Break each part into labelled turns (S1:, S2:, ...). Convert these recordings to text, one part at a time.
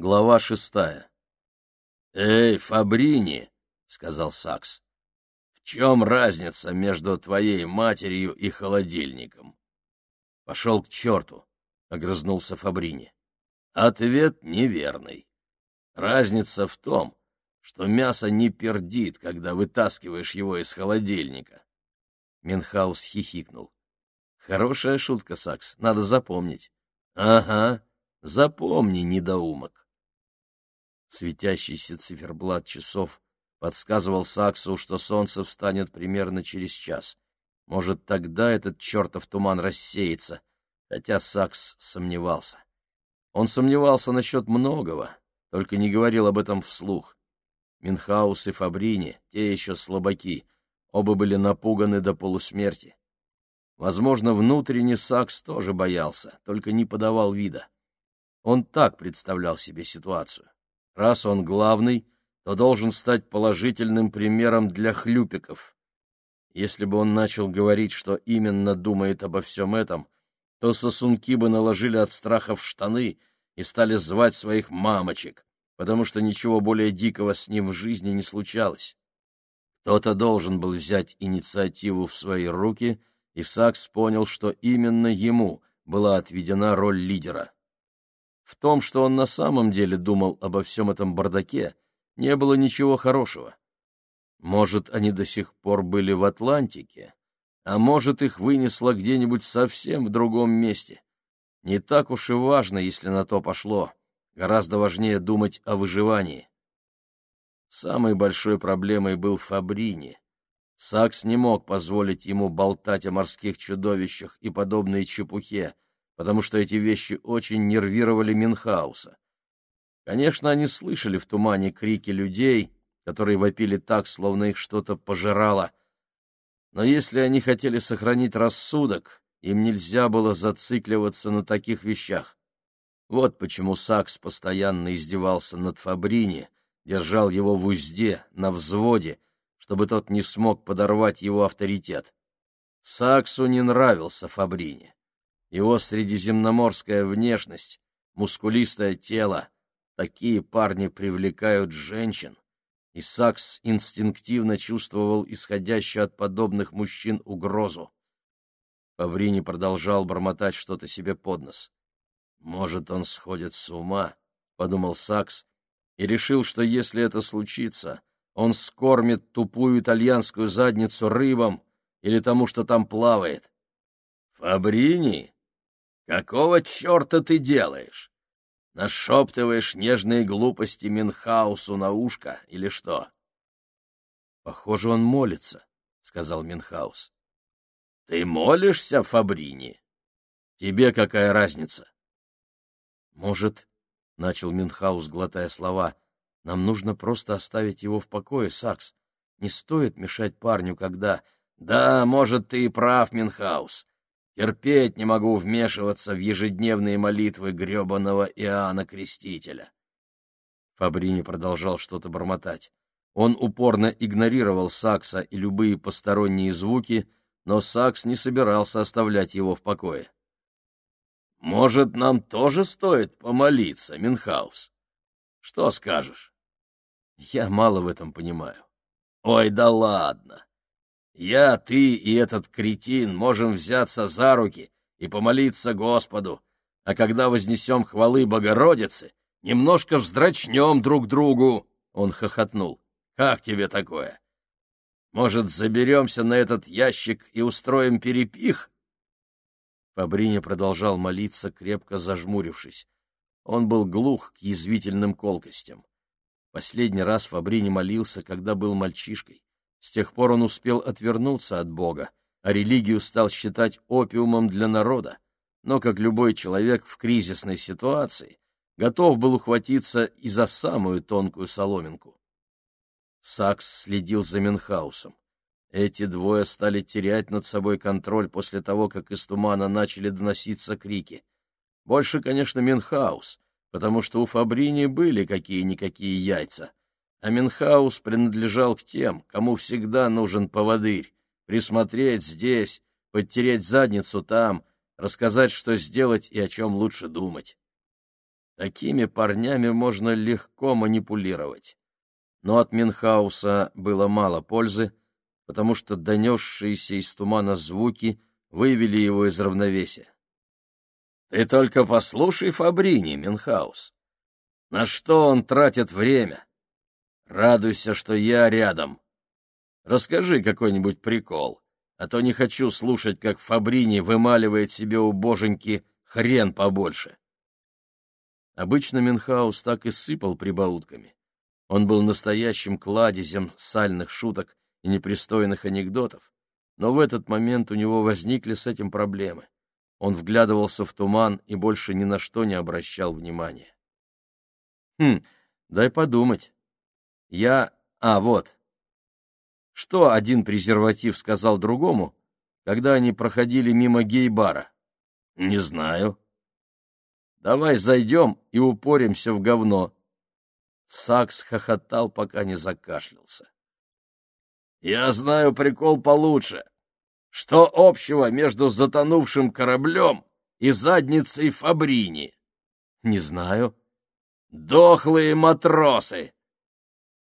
S1: Глава шестая. «Эй, Фабрини!» — сказал Сакс. «В чем разница между твоей матерью и холодильником?» «Пошел к черту!» — огрызнулся Фабрини. Ответ неверный. Разница в том, что мясо не пердит, когда вытаскиваешь его из холодильника. Минхаус хихикнул. Хорошая шутка, Сакс, надо запомнить. Ага, запомни, недоумок. Светящийся циферблат часов подсказывал Саксу, что солнце встанет примерно через час. Может, тогда этот чертов туман рассеется, хотя Сакс сомневался. Он сомневался насчет многого, только не говорил об этом вслух. Минхаус и Фабрини, те еще слабаки, оба были напуганы до полусмерти. Возможно, внутренне Сакс тоже боялся, только не подавал вида. Он так представлял себе ситуацию. Раз он главный, то должен стать положительным примером для хлюпиков. Если бы он начал говорить, что именно думает обо всем этом, то сосунки бы наложили от страха в штаны и стали звать своих мамочек, потому что ничего более дикого с ним в жизни не случалось. Кто-то должен был взять инициативу в свои руки, и Сакс понял, что именно ему была отведена роль лидера. В том, что он на самом деле думал обо всем этом бардаке, не было ничего хорошего. Может, они до сих пор были в Атлантике, а может, их вынесло где-нибудь совсем в другом месте. Не так уж и важно, если на то пошло. Гораздо важнее думать о выживании. Самой большой проблемой был Фабрини. Сакс не мог позволить ему болтать о морских чудовищах и подобной чепухе, потому что эти вещи очень нервировали Минхауса. Конечно, они слышали в тумане крики людей, которые вопили так, словно их что-то пожирало. Но если они хотели сохранить рассудок, им нельзя было зацикливаться на таких вещах. Вот почему Сакс постоянно издевался над Фабрини, держал его в узде, на взводе, чтобы тот не смог подорвать его авторитет. Саксу не нравился Фабрини. Его средиземноморская внешность, мускулистое тело, такие парни привлекают женщин, и Сакс инстинктивно чувствовал исходящую от подобных мужчин угрозу. Фабрини продолжал бормотать что-то себе под нос. «Может, он сходит с ума?» — подумал Сакс, и решил, что если это случится, он скормит тупую итальянскую задницу рыбам или тому, что там плавает. «Фабрини?» Какого черта ты делаешь? Нашептываешь нежные глупости Минхаусу на ушко или что? — Похоже, он молится, — сказал Минхаус. — Ты молишься, Фабрини? Тебе какая разница? — Может, — начал Минхаус, глотая слова, — нам нужно просто оставить его в покое, Сакс. Не стоит мешать парню, когда... — Да, может, ты и прав, Минхаус. Терпеть не могу вмешиваться в ежедневные молитвы гребаного Иоанна Крестителя. Фабрини продолжал что-то бормотать. Он упорно игнорировал Сакса и любые посторонние звуки, но Сакс не собирался оставлять его в покое. «Может, нам тоже стоит помолиться, Минхаус? Что скажешь?» «Я мало в этом понимаю». «Ой, да ладно! Я, ты и этот кретин можем взяться за руки и помолиться Господу, а когда вознесем хвалы Богородице, немножко вздрачнем друг другу. Он хохотнул. Как тебе такое? Может, заберемся на этот ящик и устроим перепих? Фабриня продолжал молиться, крепко зажмурившись. Он был глух к язвительным колкостям. Последний раз Фабрини молился, когда был мальчишкой. С тех пор он успел отвернуться от Бога, а религию стал считать опиумом для народа, но, как любой человек в кризисной ситуации, готов был ухватиться и за самую тонкую соломинку. Сакс следил за Менхаусом. Эти двое стали терять над собой контроль после того, как из тумана начали доноситься крики. Больше, конечно, Менхаус, потому что у Фабрини были какие-никакие яйца, а Минхаус принадлежал к тем, кому всегда нужен поводырь, присмотреть здесь, подтереть задницу там, рассказать, что сделать и о чем лучше думать. Такими парнями можно легко манипулировать. Но от Минхауса было мало пользы, потому что донесшиеся из тумана звуки вывели его из равновесия. — Ты только послушай Фабрини, Минхаус. На что он тратит время? Радуйся, что я рядом. Расскажи какой-нибудь прикол, а то не хочу слушать, как Фабрини вымаливает себе у боженьки хрен побольше. Обычно Минхаус так и сыпал прибаутками. Он был настоящим кладезем сальных шуток и непристойных анекдотов, но в этот момент у него возникли с этим проблемы. Он вглядывался в туман и больше ни на что не обращал внимания. Хм, дай подумать. Я... А, вот. Что один презерватив сказал другому, когда они проходили мимо гей-бара? Не знаю. Давай зайдем и упоримся в говно. Сакс хохотал, пока не закашлялся. Я знаю прикол получше. Что общего между затонувшим кораблем и задницей Фабрини? Не знаю. Дохлые матросы!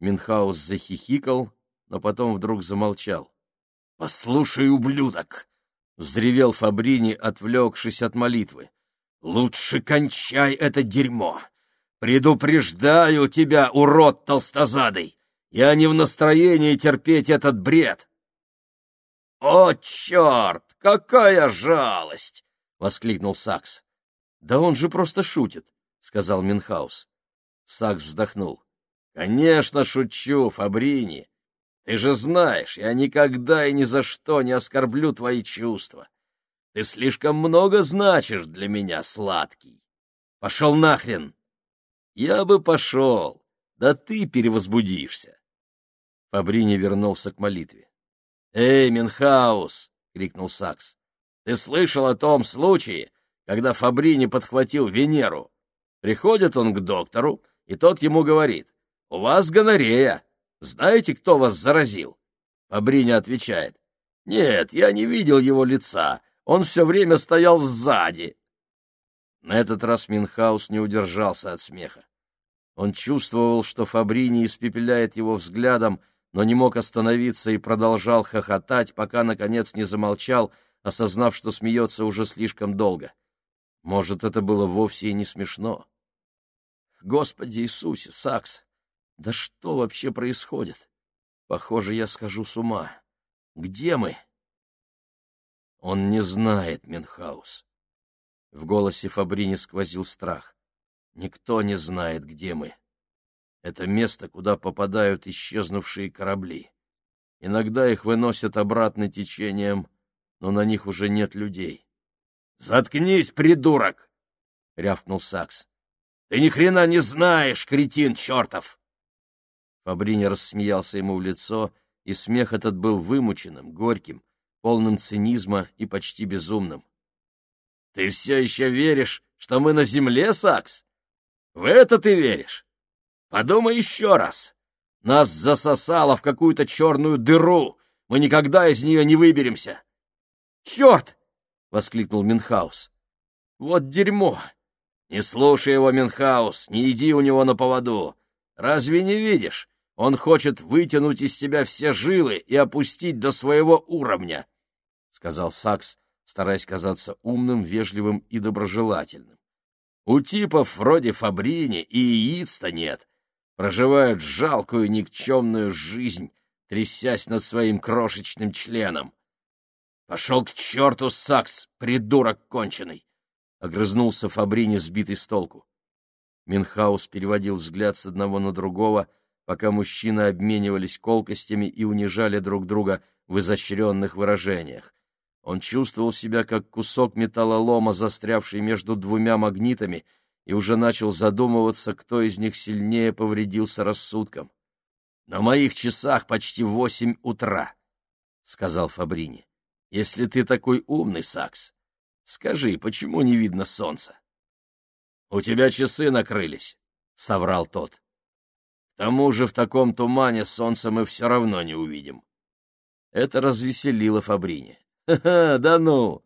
S1: Минхаус захихикал, но потом вдруг замолчал. — Послушай, ублюдок! — взревел Фабрини, отвлекшись от молитвы. — Лучше кончай это дерьмо! Предупреждаю тебя, урод толстозадый! Я не в настроении терпеть этот бред! — О, черт! Какая жалость! — воскликнул Сакс. — Да он же просто шутит, — сказал Минхаус. Сакс вздохнул. — Конечно, шучу, Фабрини. Ты же знаешь, я никогда и ни за что не оскорблю твои чувства. Ты слишком много значишь для меня, сладкий. Пошел нахрен! Я бы пошел, да ты перевозбудишься. Фабрини вернулся к молитве. — Эй, Минхаус! — крикнул Сакс. — Ты слышал о том случае, когда Фабрини подхватил Венеру? Приходит он к доктору, и тот ему говорит, «У вас гонорея. Знаете, кто вас заразил?» Фабрини отвечает, «Нет, я не видел его лица, он все время стоял сзади». На этот раз Минхаус не удержался от смеха. Он чувствовал, что Фабрини испепеляет его взглядом, но не мог остановиться и продолжал хохотать, пока, наконец, не замолчал, осознав, что смеется уже слишком долго. Может, это было вовсе и не смешно. Господи Иисусе, Сакс, да что вообще происходит? Похоже, я схожу с ума. Где мы? Он не знает, Минхаус. В голосе Фабрини сквозил страх. Никто не знает, где мы. Это место, куда попадают исчезнувшие корабли. Иногда их выносят обратно течением, но на них уже нет людей. — Заткнись, придурок! — рявкнул Сакс. — Ты ни хрена не знаешь, кретин чертов! Фабрини рассмеялся ему в лицо, и смех этот был вымученным, горьким, полным цинизма и почти безумным. — Ты все еще веришь, что мы на земле, Сакс? В это ты веришь? Подумай еще раз. Нас засосало в какую-то черную дыру. Мы никогда из нее не выберемся. Черт! — воскликнул Минхаус. Вот дерьмо! Не слушай его, Минхаус, не иди у него на поводу. Разве не видишь? Он хочет вытянуть из тебя все жилы и опустить до своего уровня, — сказал Сакс, стараясь казаться умным, вежливым и доброжелательным. У типов вроде Фабрини и яиц-то нет, проживают жалкую никчемную жизнь, трясясь над своим крошечным членом. «Пошел к черту, Сакс, придурок конченый!» — огрызнулся Фабрини, сбитый с толку. Минхаус переводил взгляд с одного на другого, пока мужчины обменивались колкостями и унижали друг друга в изощренных выражениях. Он чувствовал себя как кусок металлолома, застрявший между двумя магнитами — и уже начал задумываться, кто из них сильнее повредился рассудком. — На моих часах почти восемь утра, — сказал Фабрини. — Если ты такой умный, Сакс, скажи, почему не видно солнца? — У тебя часы накрылись, — соврал тот. — тому же в таком тумане солнца мы все равно не увидим. Это развеселило Фабрини. — Ха-ха, да ну!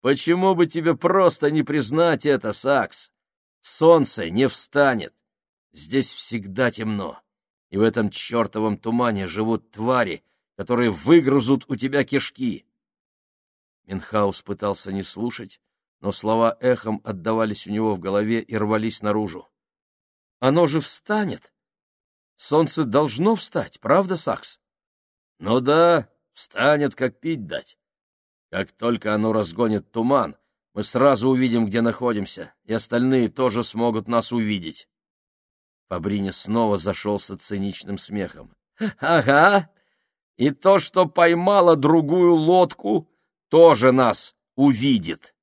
S1: Почему бы тебе просто не признать это, Сакс? Солнце не встанет. Здесь всегда темно, и в этом чертовом тумане живут твари, которые выгрызут у тебя кишки. Минхаус пытался не слушать, но слова эхом отдавались у него в голове и рвались наружу. «Оно же встанет! Солнце должно встать, правда, Сакс?» «Ну да, встанет, как пить дать. Как только оно разгонит туман, мы сразу увидим, где находимся, и остальные тоже смогут нас увидеть». Фабрини снова зашелся циничным смехом. «Ага, и то, что поймала другую лодку, тоже нас увидит».